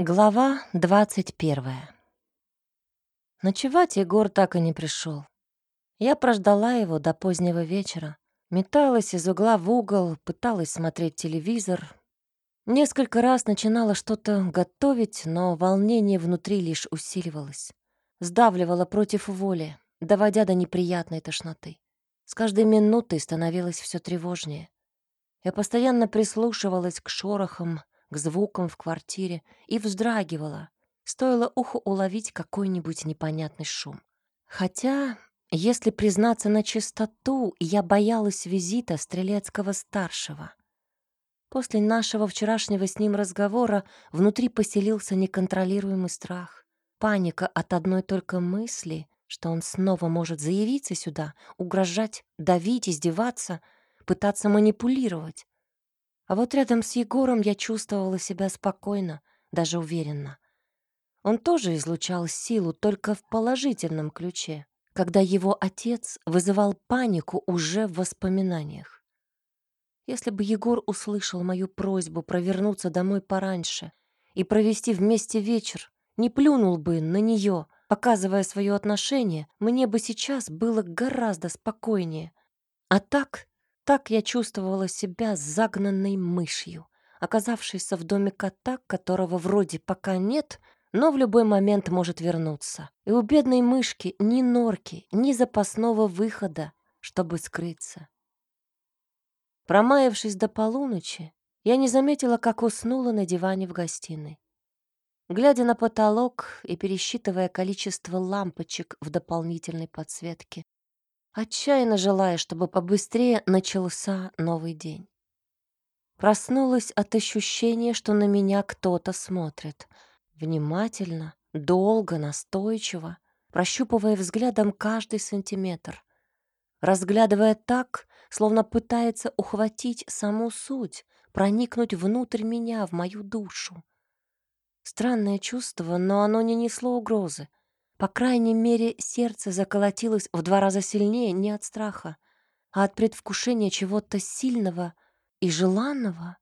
Глава двадцать первая. Ночевать Егор так и не пришел. Я прождала его до позднего вечера. Металась из угла в угол, пыталась смотреть телевизор. Несколько раз начинала что-то готовить, но волнение внутри лишь усиливалось. Сдавливала против воли, доводя до неприятной тошноты. С каждой минутой становилось все тревожнее. Я постоянно прислушивалась к шорохам, к звукам в квартире и вздрагивала. Стоило уху уловить какой-нибудь непонятный шум. Хотя, если признаться на чистоту, я боялась визита Стрелецкого-старшего. После нашего вчерашнего с ним разговора внутри поселился неконтролируемый страх. Паника от одной только мысли, что он снова может заявиться сюда, угрожать, давить, издеваться, пытаться манипулировать. А вот рядом с Егором я чувствовала себя спокойно, даже уверенно. Он тоже излучал силу, только в положительном ключе, когда его отец вызывал панику уже в воспоминаниях. Если бы Егор услышал мою просьбу провернуться домой пораньше и провести вместе вечер, не плюнул бы на нее, показывая свое отношение, мне бы сейчас было гораздо спокойнее. А так так я чувствовала себя загнанной мышью, оказавшейся в доме кота, которого вроде пока нет, но в любой момент может вернуться. И у бедной мышки ни норки, ни запасного выхода, чтобы скрыться. Промаявшись до полуночи, я не заметила, как уснула на диване в гостиной. Глядя на потолок и пересчитывая количество лампочек в дополнительной подсветке, отчаянно желая, чтобы побыстрее начался новый день. Проснулась от ощущения, что на меня кто-то смотрит. Внимательно, долго, настойчиво, прощупывая взглядом каждый сантиметр. Разглядывая так, словно пытается ухватить саму суть, проникнуть внутрь меня, в мою душу. Странное чувство, но оно не несло угрозы. По крайней мере, сердце заколотилось в два раза сильнее не от страха, а от предвкушения чего-то сильного и желанного.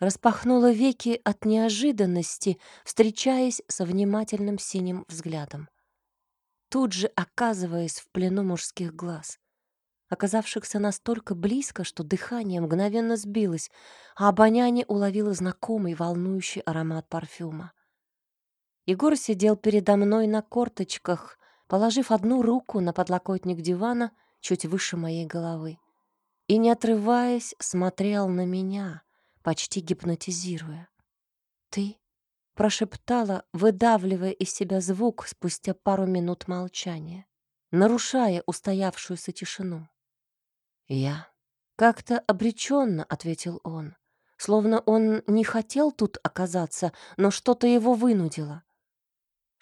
Распахнула веки от неожиданности, встречаясь со внимательным синим взглядом. Тут же оказываясь в плену мужских глаз, оказавшихся настолько близко, что дыхание мгновенно сбилось, а обоняние уловило знакомый волнующий аромат парфюма. Егор сидел передо мной на корточках, положив одну руку на подлокотник дивана чуть выше моей головы. И, не отрываясь, смотрел на меня, почти гипнотизируя. «Ты?» — прошептала, выдавливая из себя звук спустя пару минут молчания, нарушая устоявшуюся тишину. «Я?» — как-то обреченно ответил он, словно он не хотел тут оказаться, но что-то его вынудило.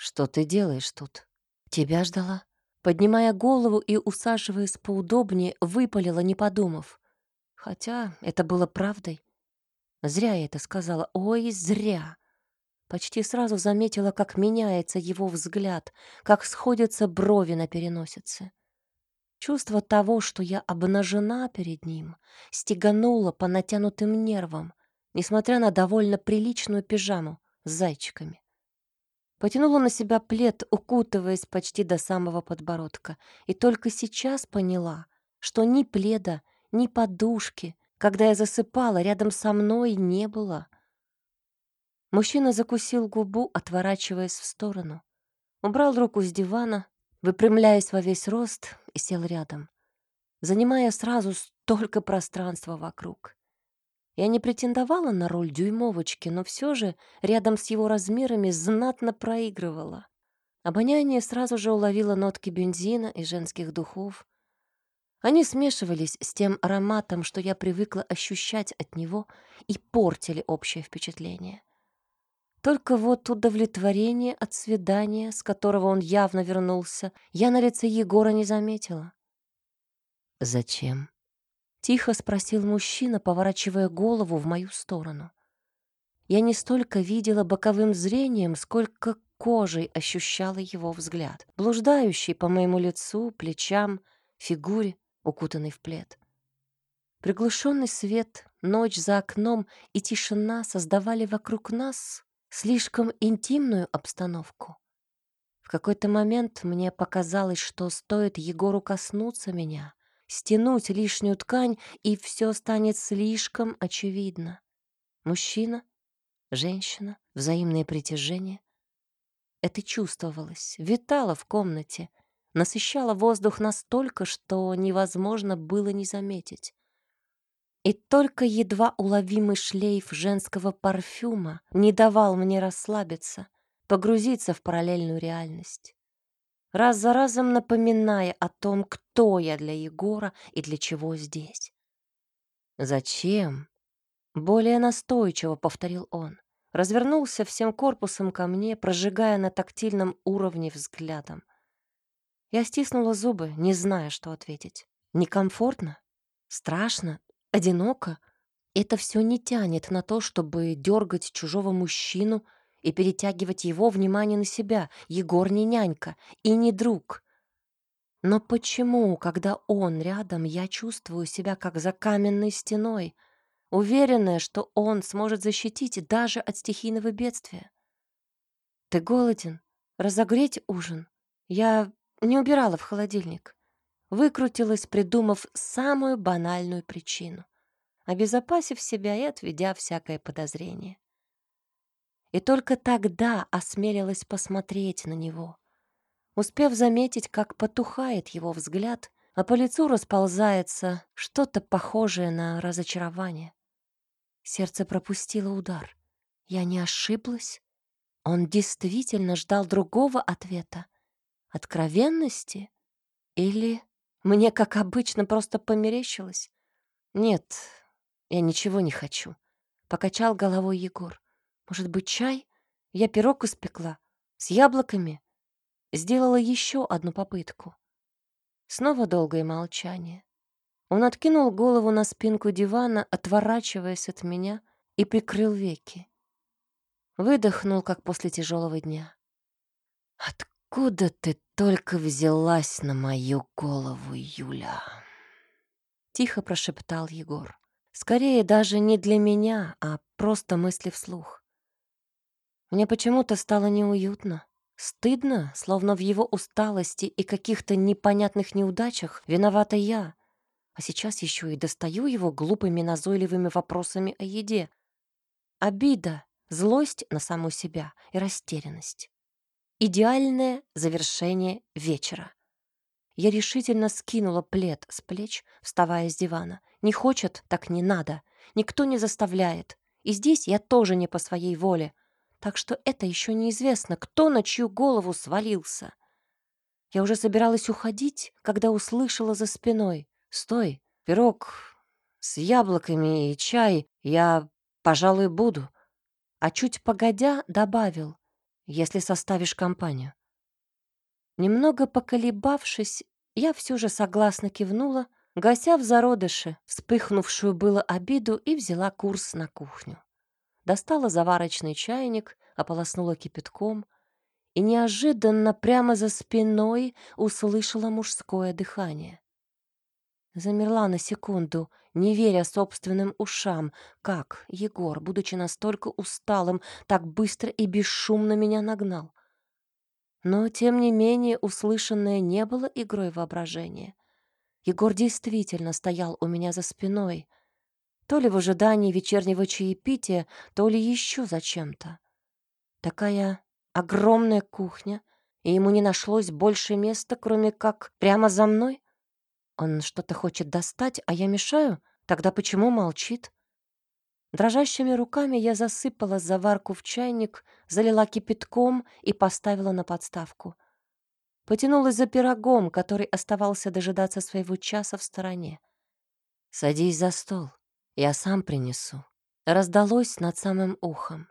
«Что ты делаешь тут?» «Тебя ждала». Поднимая голову и усаживаясь поудобнее, выпалила, не подумав. Хотя это было правдой. Зря я это сказала. Ой, зря. Почти сразу заметила, как меняется его взгляд, как сходятся брови на переносице. Чувство того, что я обнажена перед ним, стегануло по натянутым нервам, несмотря на довольно приличную пижаму с зайчиками. Потянула на себя плед, укутываясь почти до самого подбородка, и только сейчас поняла, что ни пледа, ни подушки, когда я засыпала, рядом со мной не было. Мужчина закусил губу, отворачиваясь в сторону. Убрал руку с дивана, выпрямляясь во весь рост, и сел рядом, занимая сразу столько пространства вокруг. Я не претендовала на роль дюймовочки, но все же рядом с его размерами знатно проигрывала. Обоняние сразу же уловило нотки бензина и женских духов. Они смешивались с тем ароматом, что я привыкла ощущать от него, и портили общее впечатление. Только вот удовлетворение от свидания, с которого он явно вернулся, я на лице Егора не заметила. «Зачем?» Тихо спросил мужчина, поворачивая голову в мою сторону. Я не столько видела боковым зрением, сколько кожей ощущала его взгляд, блуждающий по моему лицу, плечам, фигуре, укутанной в плед. Приглушенный свет, ночь за окном и тишина создавали вокруг нас слишком интимную обстановку. В какой-то момент мне показалось, что стоит Егору коснуться меня, стянуть лишнюю ткань, и все станет слишком очевидно. Мужчина, женщина, взаимное притяжение. Это чувствовалось, витало в комнате, насыщало воздух настолько, что невозможно было не заметить. И только едва уловимый шлейф женского парфюма не давал мне расслабиться, погрузиться в параллельную реальность. Раз за разом напоминая о том, кто я для Егора и для чего здесь. «Зачем?» — более настойчиво повторил он. Развернулся всем корпусом ко мне, прожигая на тактильном уровне взглядом. Я стиснула зубы, не зная, что ответить. Некомфортно? Страшно? Одиноко? Это все не тянет на то, чтобы дергать чужого мужчину и перетягивать его внимание на себя. Егор не нянька и не друг. Но почему, когда он рядом, я чувствую себя как за каменной стеной, уверенная, что он сможет защитить даже от стихийного бедствия? Ты голоден? Разогреть ужин? Я не убирала в холодильник. Выкрутилась, придумав самую банальную причину, обезопасив себя и отведя всякое подозрение. И только тогда осмелилась посмотреть на него, успев заметить, как потухает его взгляд, а по лицу расползается что-то похожее на разочарование. Сердце пропустило удар. Я не ошиблась. Он действительно ждал другого ответа. Откровенности? Или мне, как обычно, просто померещилось? Нет, я ничего не хочу. Покачал головой Егор. Может быть, чай? Я пирог испекла. С яблоками. Сделала еще одну попытку. Снова долгое молчание. Он откинул голову на спинку дивана, отворачиваясь от меня, и прикрыл веки. Выдохнул, как после тяжелого дня. «Откуда ты только взялась на мою голову, Юля?» Тихо прошептал Егор. Скорее, даже не для меня, а просто мысли вслух. Мне почему-то стало неуютно. Стыдно, словно в его усталости и каких-то непонятных неудачах виновата я. А сейчас еще и достаю его глупыми назойливыми вопросами о еде. Обида, злость на саму себя и растерянность. Идеальное завершение вечера. Я решительно скинула плед с плеч, вставая с дивана. Не хочет, так не надо. Никто не заставляет. И здесь я тоже не по своей воле так что это еще неизвестно, кто на чью голову свалился. Я уже собиралась уходить, когда услышала за спиной. «Стой, пирог с яблоками и чай я, пожалуй, буду». А чуть погодя добавил, если составишь компанию. Немного поколебавшись, я все же согласно кивнула, гася в зародыше вспыхнувшую было обиду и взяла курс на кухню достала заварочный чайник, ополоснула кипятком и неожиданно прямо за спиной услышала мужское дыхание. Замерла на секунду, не веря собственным ушам, как Егор, будучи настолько усталым, так быстро и бесшумно меня нагнал. Но, тем не менее, услышанное не было игрой воображения. Егор действительно стоял у меня за спиной, то ли в ожидании вечернего чаепития, то ли еще зачем-то. Такая огромная кухня, и ему не нашлось больше места, кроме как прямо за мной. Он что-то хочет достать, а я мешаю? Тогда почему молчит? Дрожащими руками я засыпала заварку в чайник, залила кипятком и поставила на подставку. Потянулась за пирогом, который оставался дожидаться своего часа в стороне. «Садись за стол», я сам принесу. Раздалось над самым ухом.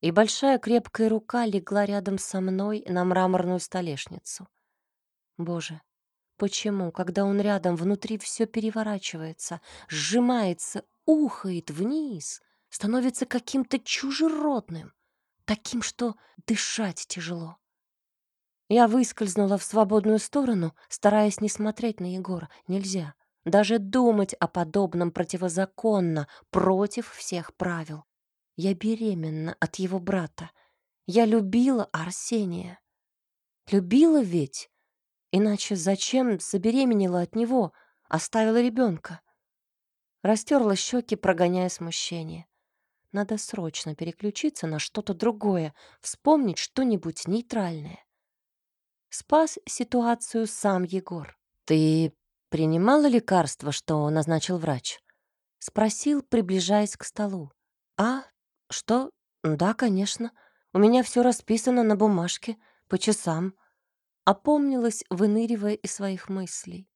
И большая крепкая рука легла рядом со мной на мраморную столешницу. Боже, почему, когда он рядом, внутри все переворачивается, сжимается, ухает вниз, становится каким-то чужеродным, таким, что дышать тяжело? Я выскользнула в свободную сторону, стараясь не смотреть на Егора. Нельзя. Даже думать о подобном противозаконно, против всех правил. Я беременна от его брата. Я любила Арсения. Любила ведь. Иначе зачем забеременела от него, оставила ребенка? Растерла щеки, прогоняя смущение. Надо срочно переключиться на что-то другое, вспомнить что-нибудь нейтральное. Спас ситуацию сам Егор. «Ты принимала лекарство, что назначил врач?» Спросил, приближаясь к столу. «А, что? Да, конечно. У меня все расписано на бумажке, по часам». Опомнилась, выныривая из своих мыслей.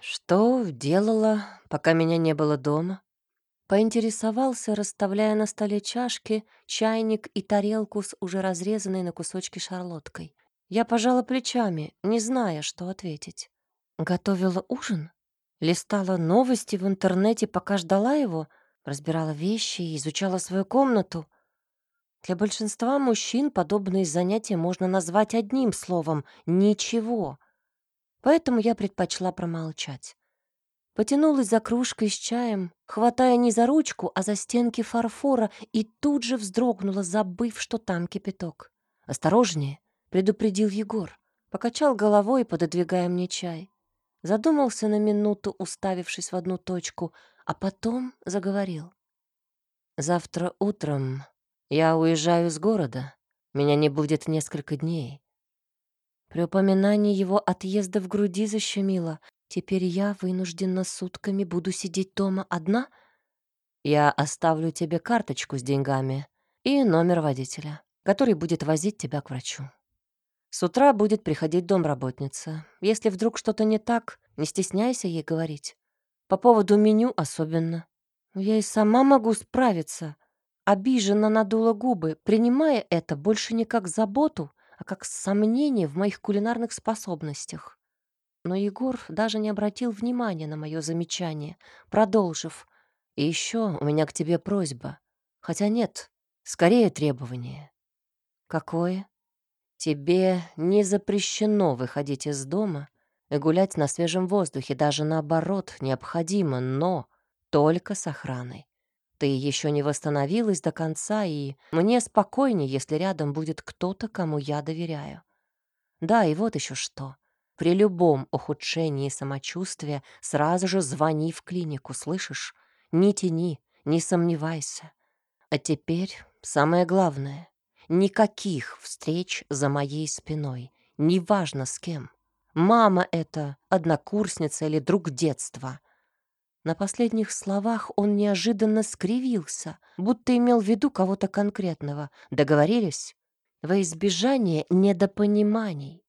«Что делала, пока меня не было дома?» Поинтересовался, расставляя на столе чашки, чайник и тарелку с уже разрезанной на кусочки шарлоткой. Я пожала плечами, не зная, что ответить. Готовила ужин? Листала новости в интернете, пока ждала его, разбирала вещи и изучала свою комнату. Для большинства мужчин подобные занятия можно назвать одним словом — ничего. Поэтому я предпочла промолчать. Потянулась за кружкой с чаем, хватая не за ручку, а за стенки фарфора, и тут же вздрогнула, забыв, что там кипяток. «Осторожнее!» — предупредил Егор. Покачал головой, пододвигая мне чай. Задумался на минуту, уставившись в одну точку, а потом заговорил. «Завтра утром я уезжаю из города. Меня не будет несколько дней. При упоминании его отъезда в груди защемило. Теперь я вынуждена сутками буду сидеть дома одна? Я оставлю тебе карточку с деньгами и номер водителя, который будет возить тебя к врачу. С утра будет приходить домработница. Если вдруг что-то не так, не стесняйся ей говорить. По поводу меню особенно. Я и сама могу справиться. Обиженно надула губы, принимая это больше не как заботу, а как сомнение в моих кулинарных способностях. Но Егор даже не обратил внимания на мое замечание, продолжив. «И еще у меня к тебе просьба. Хотя нет, скорее требование». «Какое?» «Тебе не запрещено выходить из дома и гулять на свежем воздухе, даже наоборот, необходимо, но только с охраной. Ты еще не восстановилась до конца, и мне спокойнее, если рядом будет кто-то, кому я доверяю. Да, и вот еще что. При любом ухудшении самочувствия сразу же звони в клинику, слышишь? Не тяни, не сомневайся. А теперь самое главное. Никаких встреч за моей спиной, неважно с кем. Мама это, однокурсница или друг детства. На последних словах он неожиданно скривился, будто имел в виду кого-то конкретного. Договорились? Во избежание недопониманий.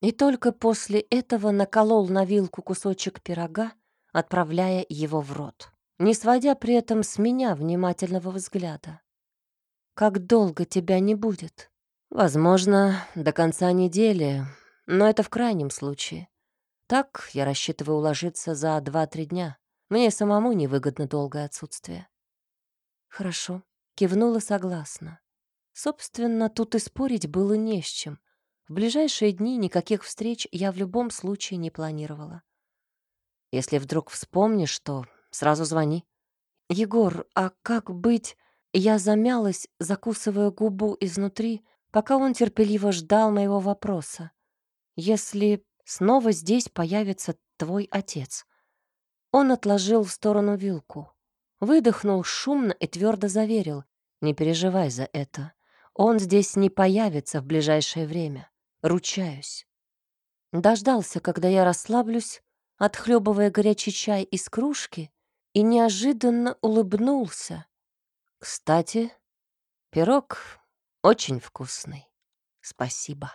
И только после этого наколол на вилку кусочек пирога, отправляя его в рот, не сводя при этом с меня внимательного взгляда. «Как долго тебя не будет?» «Возможно, до конца недели, но это в крайнем случае. Так я рассчитываю уложиться за два-три дня». Мне самому невыгодно долгое отсутствие. Хорошо, кивнула согласно. Собственно, тут и спорить было не с чем. В ближайшие дни никаких встреч я в любом случае не планировала. Если вдруг вспомнишь, что сразу звони. Егор, а как быть? Я замялась, закусывая губу изнутри, пока он терпеливо ждал моего вопроса. Если снова здесь появится твой отец, он отложил в сторону вилку. Выдохнул шумно и твердо заверил. «Не переживай за это. Он здесь не появится в ближайшее время. Ручаюсь». Дождался, когда я расслаблюсь, отхлебывая горячий чай из кружки, и неожиданно улыбнулся. «Кстати, пирог очень вкусный. Спасибо».